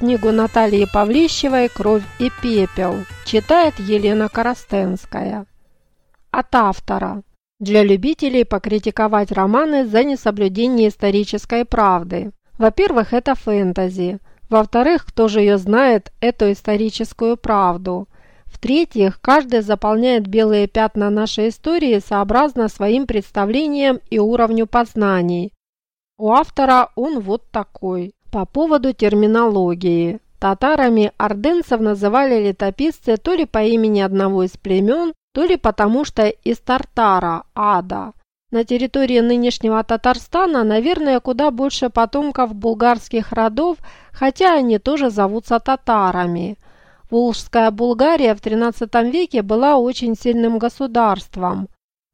книгу Натальи Павлищевой «Кровь и пепел». Читает Елена Коростенская. От автора. Для любителей покритиковать романы за несоблюдение исторической правды. Во-первых, это фэнтези. Во-вторых, кто же ее знает, эту историческую правду. В-третьих, каждый заполняет белые пятна нашей истории сообразно своим представлениям и уровню познаний. У автора он вот такой. По поводу терминологии. Татарами ордынцев называли летописцы то ли по имени одного из племен, то ли потому что из Тартара, ада. На территории нынешнего Татарстана, наверное, куда больше потомков булгарских родов, хотя они тоже зовутся татарами. Волжская Булгария в XIII веке была очень сильным государством.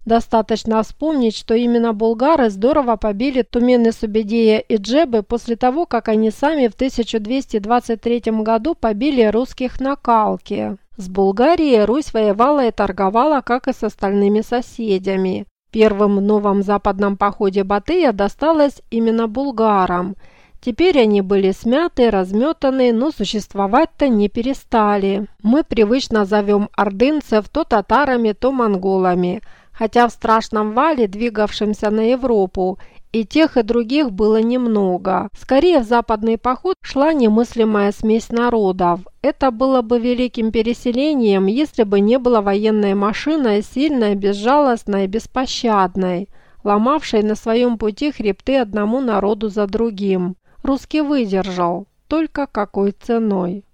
Достаточно вспомнить, что именно булгары здорово побили Тумены Субедея и Джебы после того, как они сами в 1223 году побили русских на Калке. С Булгарией Русь воевала и торговала, как и с остальными соседями. Первым в новом западном походе Батыя досталось именно булгарам. Теперь они были смяты, разметаны, но существовать-то не перестали. Мы привычно зовем ордынцев то татарами, то монголами – хотя в страшном вале, двигавшемся на Европу, и тех, и других было немного. Скорее, в западный поход шла немыслимая смесь народов. Это было бы великим переселением, если бы не было военной машины, сильной, безжалостной, беспощадной, ломавшей на своем пути хребты одному народу за другим. Русский выдержал, только какой ценой.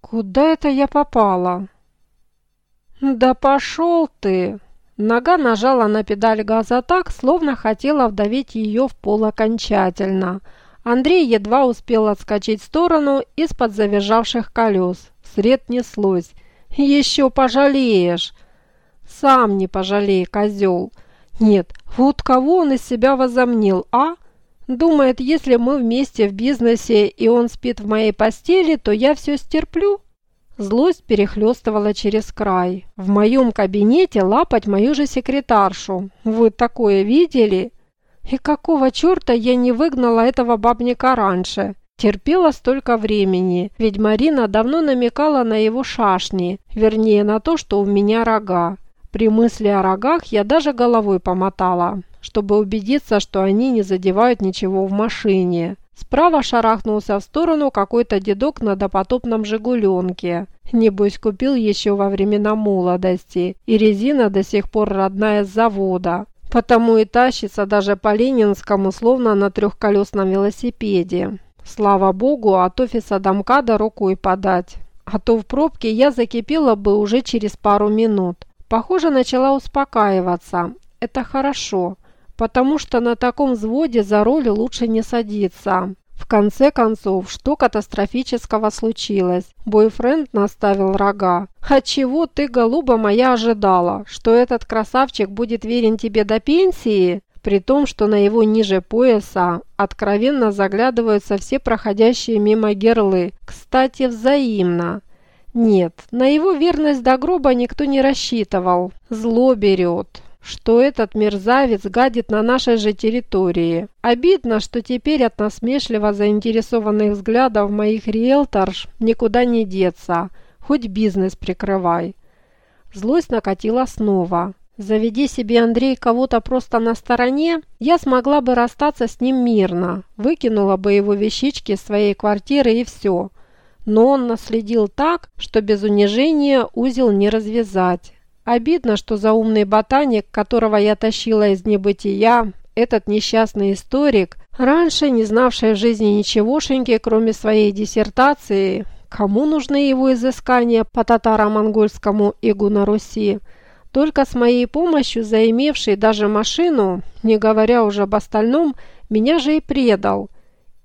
«Куда это я попала?» «Да пошел ты!» Нога нажала на педаль газа так, словно хотела вдавить ее в пол окончательно. Андрей едва успел отскочить в сторону из-под завизжавших колес. Сред неслось. «Еще пожалеешь!» «Сам не пожалей, козел!» «Нет, вот кого он из себя возомнил, а?» «Думает, если мы вместе в бизнесе и он спит в моей постели, то я все стерплю?» Злость перехлестывала через край. В моем кабинете лапать мою же секретаршу. Вы такое видели? И какого черта я не выгнала этого бабника раньше? Терпела столько времени, ведь Марина давно намекала на его шашни, вернее на то, что у меня рога. При мысли о рогах я даже головой помотала, чтобы убедиться, что они не задевают ничего в машине. Справа шарахнулся в сторону какой-то дедок на допотопном «Жигуленке». Небось, купил еще во времена молодости, и резина до сих пор родная с завода. Потому и тащится даже по Ленинскому, словно на трехколесном велосипеде. Слава богу, от офиса домкада рукой подать. А то в пробке я закипела бы уже через пару минут. Похоже, начала успокаиваться. Это хорошо потому что на таком взводе за руль лучше не садиться. В конце концов, что катастрофического случилось? Бойфренд наставил рога. А чего ты, голуба моя, ожидала? Что этот красавчик будет верен тебе до пенсии? При том, что на его ниже пояса откровенно заглядываются все проходящие мимо герлы. Кстати, взаимно. Нет, на его верность до гроба никто не рассчитывал. Зло берет что этот мерзавец гадит на нашей же территории. Обидно, что теперь от насмешливо заинтересованных взглядов моих риэлторш никуда не деться, хоть бизнес прикрывай. Злость накатила снова. Заведи себе Андрей кого-то просто на стороне, я смогла бы расстаться с ним мирно, выкинула бы его вещички из своей квартиры и все. Но он наследил так, что без унижения узел не развязать. Обидно, что заумный ботаник, которого я тащила из небытия, этот несчастный историк, раньше не знавший в жизни ничегошеньки, кроме своей диссертации, кому нужны его изыскания по татаро-монгольскому игу на Руси, только с моей помощью заимевший даже машину, не говоря уже об остальном, меня же и предал.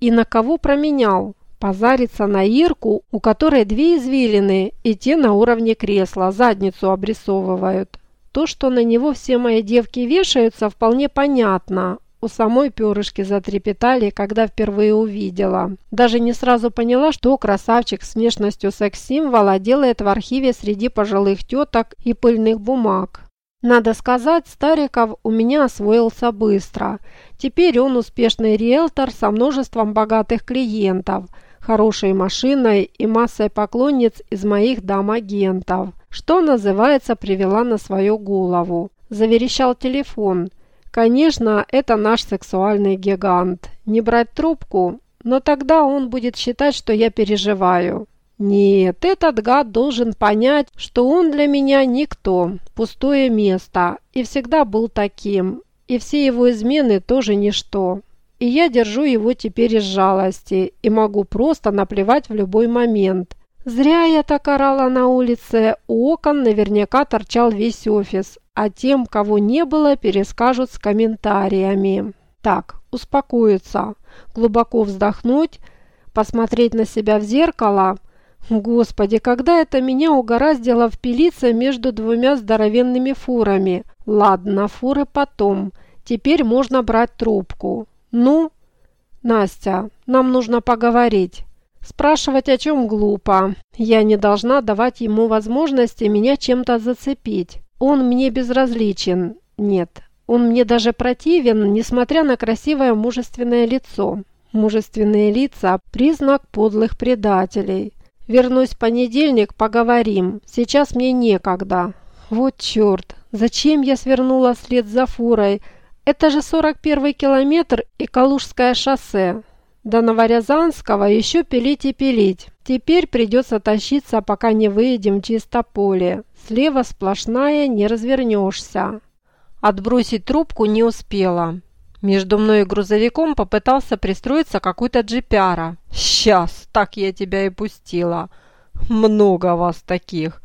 И на кого променял? Позариться на Ирку, у которой две извилины, и те на уровне кресла, задницу обрисовывают. То, что на него все мои девки вешаются, вполне понятно. У самой перышки затрепетали, когда впервые увидела. Даже не сразу поняла, что красавчик с внешностью секс-символа делает в архиве среди пожилых теток и пыльных бумаг. Надо сказать, Стариков у меня освоился быстро. Теперь он успешный риэлтор со множеством богатых клиентов – хорошей машиной и массой поклонниц из моих дам-агентов, что, называется, привела на свою голову. Заверещал телефон. Конечно, это наш сексуальный гигант. Не брать трубку, но тогда он будет считать, что я переживаю. Нет, этот гад должен понять, что он для меня никто, пустое место, и всегда был таким, и все его измены тоже ничто. И я держу его теперь из жалости и могу просто наплевать в любой момент. Зря я так орала на улице, у окон наверняка торчал весь офис, а тем, кого не было, перескажут с комментариями. Так, успокоиться, глубоко вздохнуть, посмотреть на себя в зеркало. Господи, когда это меня угораздило впилиться между двумя здоровенными фурами. Ладно, фуры потом. Теперь можно брать трубку. «Ну?» «Настя, нам нужно поговорить». Спрашивать о чем глупо. Я не должна давать ему возможности меня чем-то зацепить. Он мне безразличен. Нет, он мне даже противен, несмотря на красивое мужественное лицо. Мужественные лица – признак подлых предателей. Вернусь в понедельник, поговорим. Сейчас мне некогда. Вот черт, зачем я свернула вслед за фурой – это же 41 километр и Калужское шоссе. До Новорязанского еще пилить и пилить. Теперь придется тащиться, пока не выедем в чисто поле. Слева сплошная, не развернешься. Отбросить трубку не успела. Между мной и грузовиком попытался пристроиться какой-то джипяра. «Сейчас, так я тебя и пустила. Много вас таких.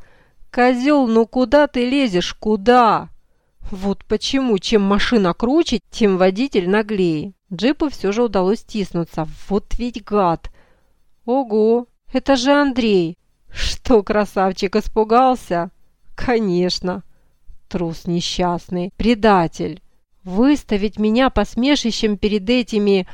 Козел, ну куда ты лезешь, куда?» Вот почему, чем машина круче, тем водитель наглее. Джипу все же удалось стиснуться. Вот ведь гад! Ого, это же Андрей! Что, красавчик, испугался? Конечно. Трус несчастный, предатель. Выставить меня посмешищем перед этими...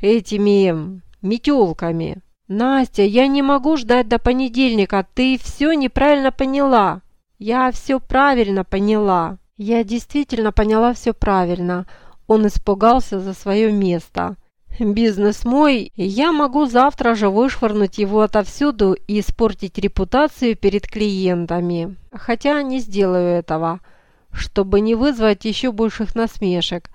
этими... метелками. Настя, я не могу ждать до понедельника, ты все неправильно поняла. Я все правильно поняла. Я действительно поняла все правильно. Он испугался за свое место. Бизнес мой, я могу завтра же вышвырнуть его отовсюду и испортить репутацию перед клиентами. Хотя не сделаю этого, чтобы не вызвать еще больших насмешек.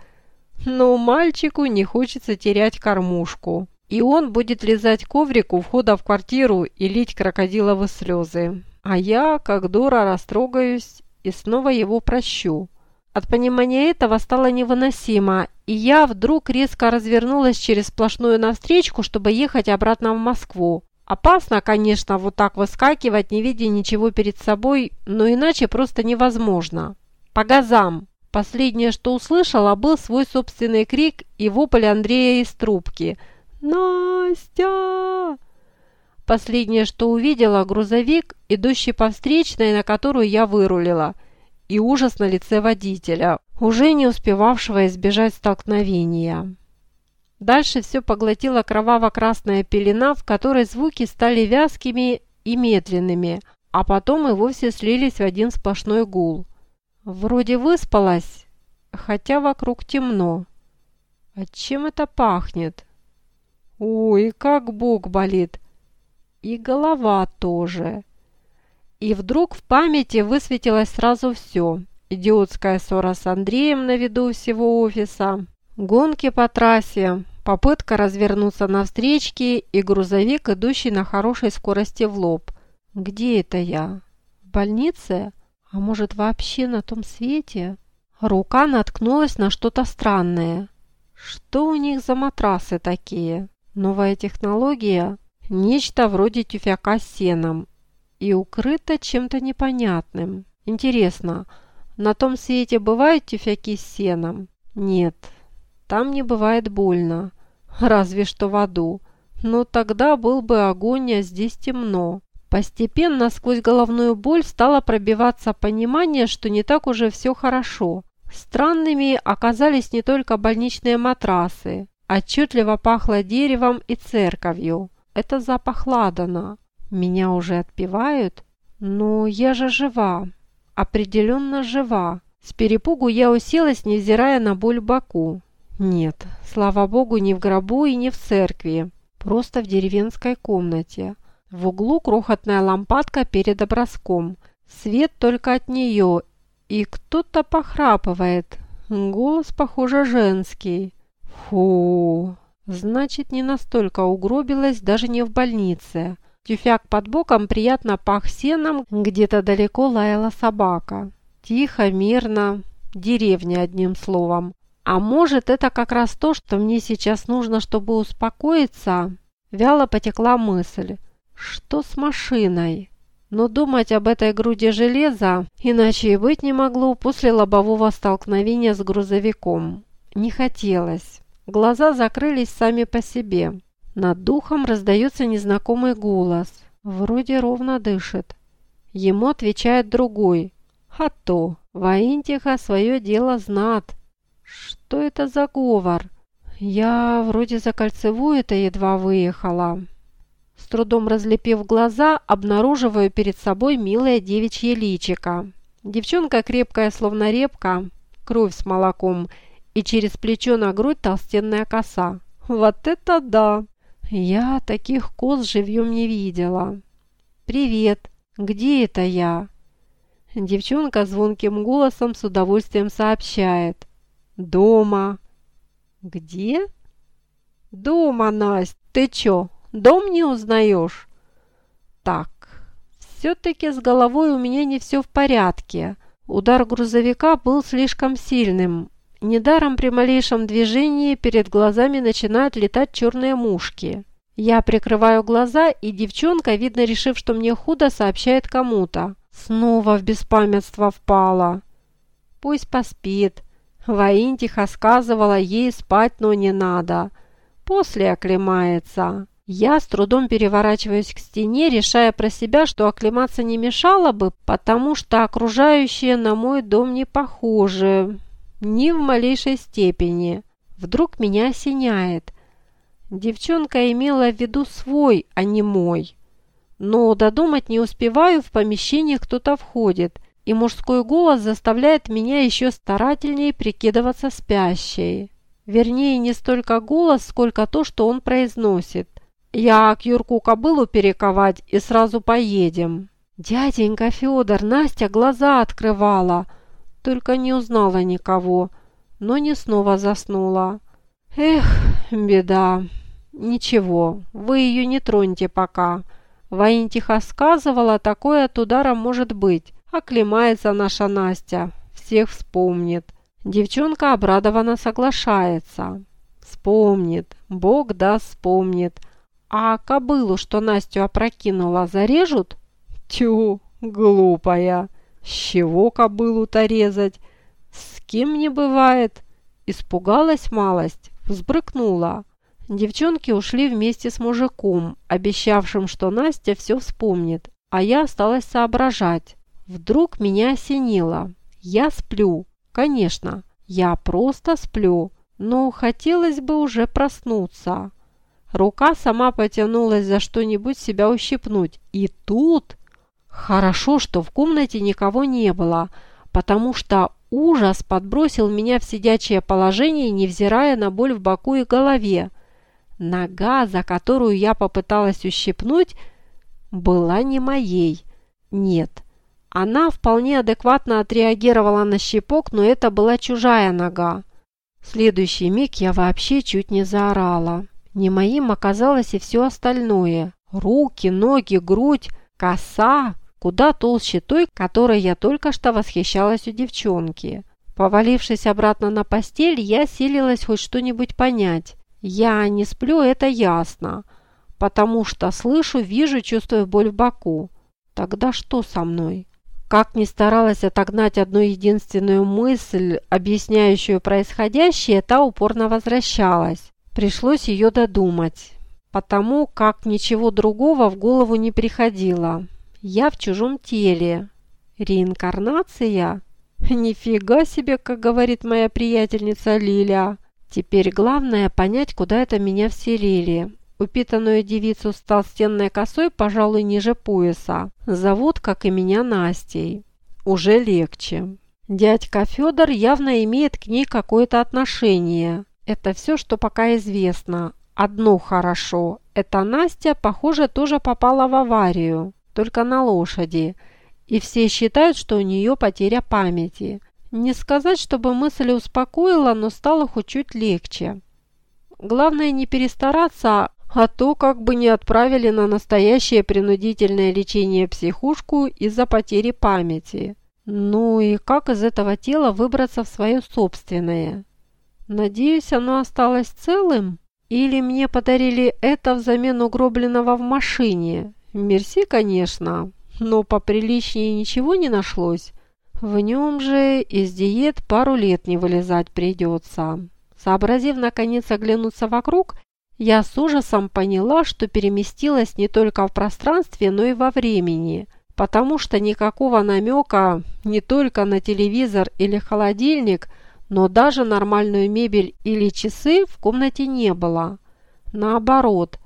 Но мальчику не хочется терять кормушку. И он будет лизать коврик у входа в квартиру и лить крокодиловые слезы. А я, как дура, растрогаюсь и снова его прощу. От понимания этого стало невыносимо, и я вдруг резко развернулась через сплошную навстречку, чтобы ехать обратно в Москву. Опасно, конечно, вот так выскакивать, не видя ничего перед собой, но иначе просто невозможно. По газам! Последнее, что услышала, был свой собственный крик и вопль Андрея из трубки. «Настя!» Последнее, что увидела, грузовик, идущий по встречной, на которую я вырулила, и ужас на лице водителя, уже не успевавшего избежать столкновения. Дальше все поглотила кроваво-красная пелена, в которой звуки стали вязкими и медленными, а потом и вовсе слились в один сплошной гул. Вроде выспалась, хотя вокруг темно. А чем это пахнет? Ой, как бок болит! И голова тоже. И вдруг в памяти высветилось сразу все. Идиотская ссора с Андреем на виду всего офиса, гонки по трассе, попытка развернуться на встречке и грузовик, идущий на хорошей скорости в лоб. Где это я? В больнице? А может вообще на том свете? Рука наткнулась на что-то странное. Что у них за матрасы такие? Новая технология? Нечто вроде тюфяка с сеном и укрыто чем-то непонятным. Интересно, на том свете бывают тюфяки с сеном? Нет, там не бывает больно, разве что в аду. Но тогда был бы огонь, а здесь темно. Постепенно сквозь головную боль стало пробиваться понимание, что не так уже все хорошо. Странными оказались не только больничные матрасы. Отчетливо пахло деревом и церковью. Это запах ладана. Меня уже отпевают? Но я же жива. Определенно жива. С перепугу я уселась, невзирая на боль в боку. Нет, слава богу, не в гробу и не в церкви. просто в деревенской комнате. В углу крохотная лампадка перед образком. Свет только от нее, и кто-то похрапывает. Голос, похоже, женский. Фу, значит, не настолько угробилась, даже не в больнице. Тюфяк под боком приятно пах сеном, где-то далеко лаяла собака. Тихо, мирно, деревня одним словом. А может, это как раз то, что мне сейчас нужно, чтобы успокоиться? Вяло потекла мысль. Что с машиной? Но думать об этой груди железа иначе и быть не могло после лобового столкновения с грузовиком. Не хотелось. Глаза закрылись сами по себе. Над духом раздается незнакомый голос. Вроде ровно дышит. Ему отвечает другой. А то, Ваинтиха свое дело знат. Что это за говор? Я вроде за кольцевую-то едва выехала. С трудом разлепив глаза, обнаруживаю перед собой милое девичье личико. Девчонка крепкая, словно репка, кровь с молоком, и через плечо на грудь толстенная коса. Вот это да! Я таких коз живьем не видела. «Привет! Где это я?» Девчонка звонким голосом с удовольствием сообщает. «Дома». «Где?» «Дома, Настя. Ты чё, дом не узнаешь?» «Так, все-таки с головой у меня не все в порядке. Удар грузовика был слишком сильным. Недаром при малейшем движении перед глазами начинают летать черные мушки. Я прикрываю глаза, и девчонка, видно решив, что мне худо, сообщает кому-то. Снова в беспамятство впала. Пусть поспит. Воинтиха сказывала ей спать, но не надо. После оклемается. Я с трудом переворачиваюсь к стене, решая про себя, что оклематься не мешало бы, потому что окружающие на мой дом не похожи ни в малейшей степени. Вдруг меня осеняет. Девчонка имела в виду свой, а не мой. Но додумать не успеваю, в помещение кто-то входит, и мужской голос заставляет меня еще старательнее прикидываться спящей. Вернее, не столько голос, сколько то, что он произносит. «Я к Юрку кобылу перековать и сразу поедем». «Дяденька Федор, Настя глаза открывала!» Только не узнала никого, но не снова заснула. Эх, беда. Ничего, вы ее не троньте пока. Воинтиха сказывала, такое от удара может быть. Оклемается наша Настя, всех вспомнит. Девчонка обрадованно соглашается. Вспомнит, Бог даст вспомнит. А кобылу, что Настю опрокинула, зарежут? Тю, глупая. С чего кобылу-то резать? С кем не бывает? Испугалась малость, взбрыкнула. Девчонки ушли вместе с мужиком, обещавшим, что Настя все вспомнит, а я осталась соображать. Вдруг меня осенило. Я сплю. Конечно, я просто сплю, но хотелось бы уже проснуться. Рука сама потянулась за что-нибудь себя ущипнуть. И тут Хорошо, что в комнате никого не было, потому что ужас подбросил меня в сидячее положение, невзирая на боль в боку и голове. Нога, за которую я попыталась ущипнуть, была не моей. Нет, она вполне адекватно отреагировала на щипок, но это была чужая нога. В следующий миг я вообще чуть не заорала. Не моим оказалось и все остальное. Руки, ноги, грудь, коса, куда толще той, которой я только что восхищалась у девчонки. Повалившись обратно на постель, я силилась хоть что-нибудь понять. Я не сплю, это ясно, потому что слышу, вижу, чувствую боль в боку. Тогда что со мной? Как ни старалась отогнать одну единственную мысль, объясняющую происходящее, та упорно возвращалась. Пришлось ее додумать, потому как ничего другого в голову не приходило. Я в чужом теле. Реинкарнация? Нифига себе, как говорит моя приятельница Лиля. Теперь главное понять, куда это меня вселили. Упитанную девицу с толстенной косой, пожалуй, ниже пояса. Зовут, как и меня, Настей. Уже легче. Дядька Федор явно имеет к ней какое-то отношение. Это все, что пока известно. Одно хорошо. Эта Настя, похоже, тоже попала в аварию, только на лошади. И все считают, что у нее потеря памяти. Не сказать, чтобы мысль успокоила, но стало хоть чуть легче. Главное не перестараться, а то как бы не отправили на настоящее принудительное лечение психушку из-за потери памяти. Ну и как из этого тела выбраться в свое собственное? Надеюсь, оно осталось целым? Или мне подарили это взамен угробленного в машине? Мерси, конечно, но поприличнее ничего не нашлось. В нем же из диет пару лет не вылезать придется. Сообразив наконец оглянуться вокруг, я с ужасом поняла, что переместилась не только в пространстве, но и во времени, потому что никакого намека не только на телевизор или холодильник – но даже нормальную мебель или часы в комнате не было. Наоборот,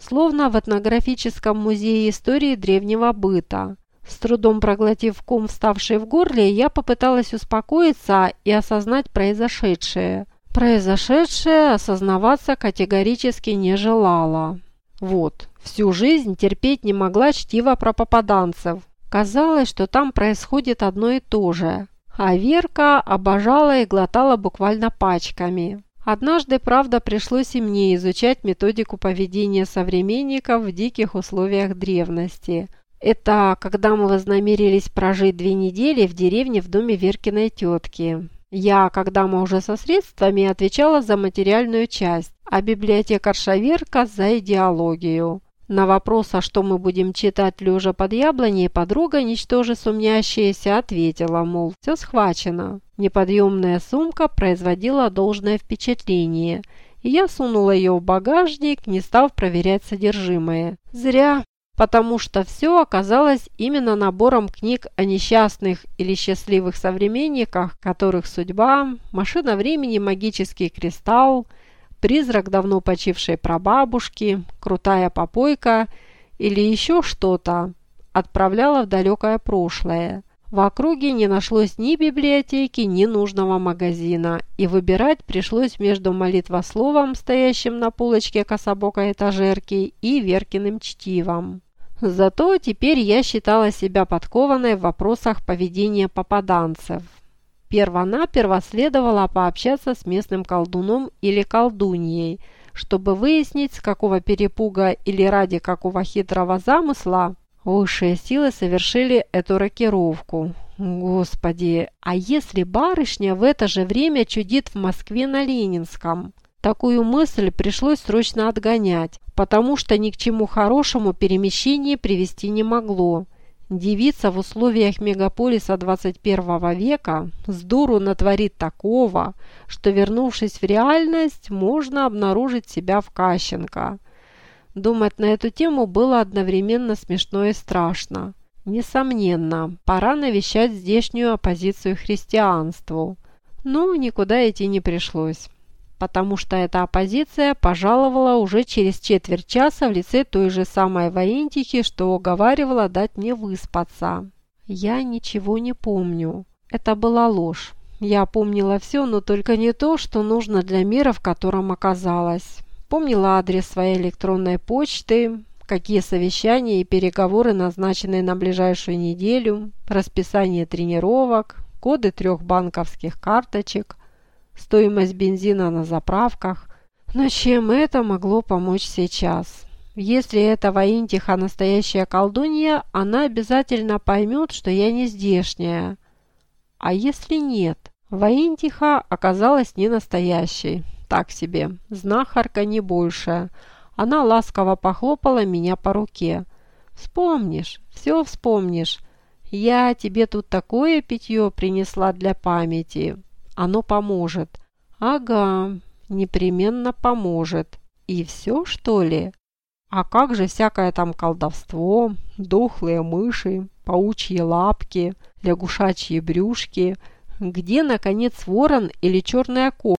словно в этнографическом музее истории древнего быта. С трудом проглотив ком, вставший в горле, я попыталась успокоиться и осознать произошедшее. Произошедшее осознаваться категорически не желала. Вот, всю жизнь терпеть не могла чтиво про попаданцев. Казалось, что там происходит одно и то же. А Верка обожала и глотала буквально пачками. Однажды, правда, пришлось и мне изучать методику поведения современников в диких условиях древности. Это когда мы вознамерились прожить две недели в деревне в доме Веркиной тетки. Я, когда мы уже со средствами, отвечала за материальную часть, а библиотекарша Верка за идеологию. На вопрос, а что мы будем читать лежа под яблоней, подруга, ничтоже сумнящаяся, ответила, мол, все схвачено. Неподъемная сумка производила должное впечатление, и я сунула ее в багажник, не став проверять содержимое. Зря, потому что все оказалось именно набором книг о несчастных или счастливых современниках, которых судьба, машина времени, магический кристалл, призрак давно почившей прабабушки, крутая попойка или еще что-то отправляла в далекое прошлое. В округе не нашлось ни библиотеки, ни нужного магазина, и выбирать пришлось между молитвословом, стоящим на полочке кособокой этажерки, и Веркиным чтивом. Зато теперь я считала себя подкованной в вопросах поведения попаданцев. Первонаперво следовало пообщаться с местным колдуном или колдуньей, чтобы выяснить, с какого перепуга или ради какого хитрого замысла высшие силы совершили эту рокировку. Господи, а если барышня в это же время чудит в Москве на Ленинском? Такую мысль пришлось срочно отгонять, потому что ни к чему хорошему перемещение привести не могло. Девица в условиях мегаполиса 21 века с дуру натворит такого, что, вернувшись в реальность, можно обнаружить себя в Кащенко. Думать на эту тему было одновременно смешно и страшно. Несомненно, пора навещать здешнюю оппозицию христианству. Но никуда идти не пришлось потому что эта оппозиция пожаловала уже через четверть часа в лице той же самой Воинтихи, что уговаривала дать мне выспаться. Я ничего не помню. Это была ложь. Я помнила все, но только не то, что нужно для мира, в котором оказалась. Помнила адрес своей электронной почты, какие совещания и переговоры назначены на ближайшую неделю, расписание тренировок, коды трех банковских карточек – стоимость бензина на заправках. Но чем это могло помочь сейчас? Если это Воинтиха настоящая колдунья, она обязательно поймет, что я не здешняя. А если нет? Воинтиха оказалась не настоящей. Так себе. Знахарка не больше. Она ласково похлопала меня по руке. «Вспомнишь, все вспомнишь. Я тебе тут такое питье принесла для памяти. Оно поможет. Ага, непременно поможет. И все, что ли? А как же всякое там колдовство, дохлые мыши, паучьи лапки, лягушачьи брюшки? Где, наконец, ворон или черная кошка?